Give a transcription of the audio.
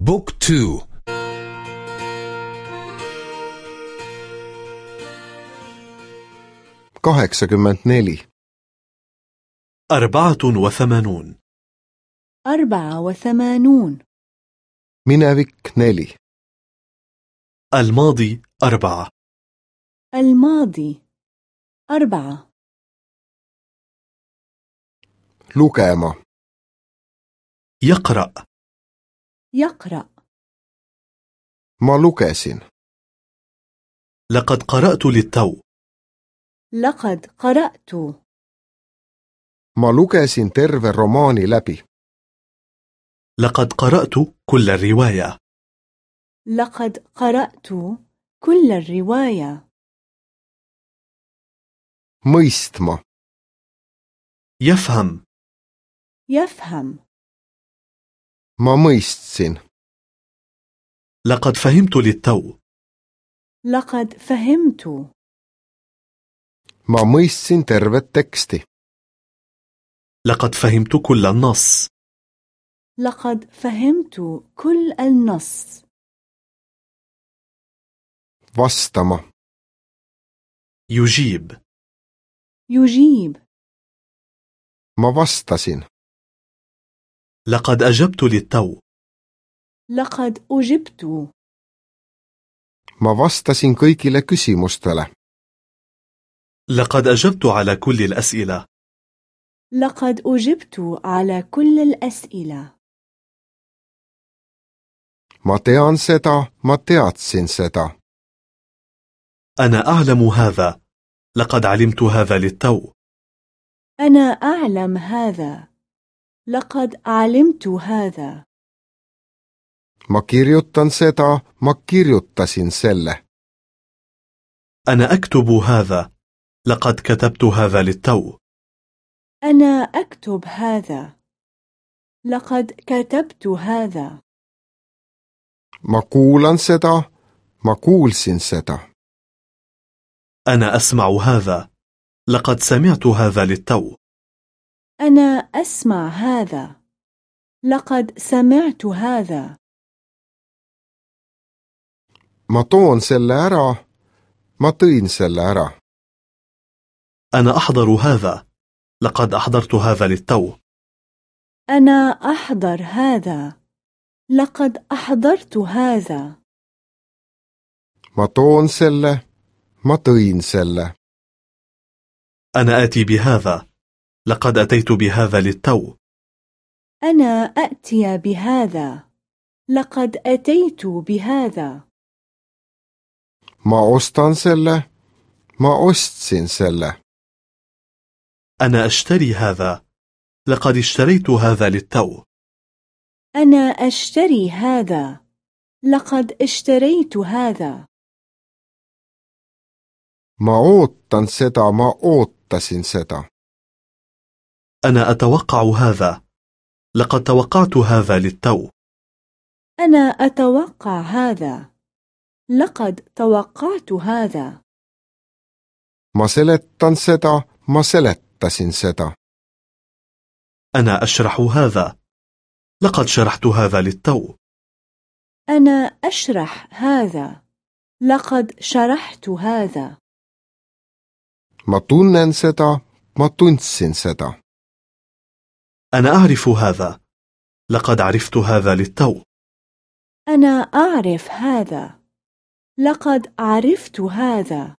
بوك تو kaheksakümmend neli. أربعة وثمانون. أربعة وثمانون. Minevik neli. الماضي أربعة. الماضي أربعة. Lugema. يقرأ. يقرأ. lugesin لقد قرأت للتو. لقد قرأت. ma lugesin terve romaani لقد قرأت كل الرواية. لقد قرأت كل الرواية. Mõistma يفهم. يفهم. Ma mõistsin لقد فهمت للتو. لقد فهمت. ma mõistsin tervet teksti لقد فهمت كل النص. لقد فهمت كل النص. vastama يجيب. يجيب. ma vastasin لقد أجبت للتو. لقد أجبت. Ma vastasin kõigile küsimustele. لقد أجبت على كل الأسئلة. لقد أجبت على كل الأسئلة. Ma tean seda ma teadsin seda. أنا أعلم هذا. لقد علمت هذا للتو. أنا أعلم هذا. لقد علمت هذا. Ma kirjutan seda ma kirjutasin selle. أنا أكتب هذا. لقد كتبت هذا للتو. أنا أكتب هذا. لقد كتبت هذا. Ma kuulan seda ma kuulsin seda. أنا أسمع هذا. لقد سمعت هذا للتو. أنا أسمع هذا. لقد سمعت هذا. ma toon selle ära ma tõin selle ära أنا أحضر هذا. لقد أحضرت هذا للتو. أنا أحضر هذا. لقد أحضرت هذا. ma toon selle ma tõin selle أنا آتي بهذا. لقد أتيت بهذا للتو. أنا أأتي بهذا. لقد أتيت بهذا. ma ostan selle ma ostsin selle أنا أشتري هذا. لقد اشتريت هذا للتو. أنا أشتري هذا. لقد اشتريت هذا. ma ootan seda ma ootasin seda أنا أتوقع هذا. لقد توقعت هذا للتو. أنا أتوقع هذا. لقد توقعت هذا. Ma seletan seda ma seletasin seda. أنا أشرح هذا. لقد شرحت هذا للتو. أنا أشرح هذا. لقد شرحت هذا. Ma tunnen seda ma tundsin seda. أنا أعرف هذا. لقد عرفت هذا للتو. أنا أعرف هذا. لقد عرفت هذا.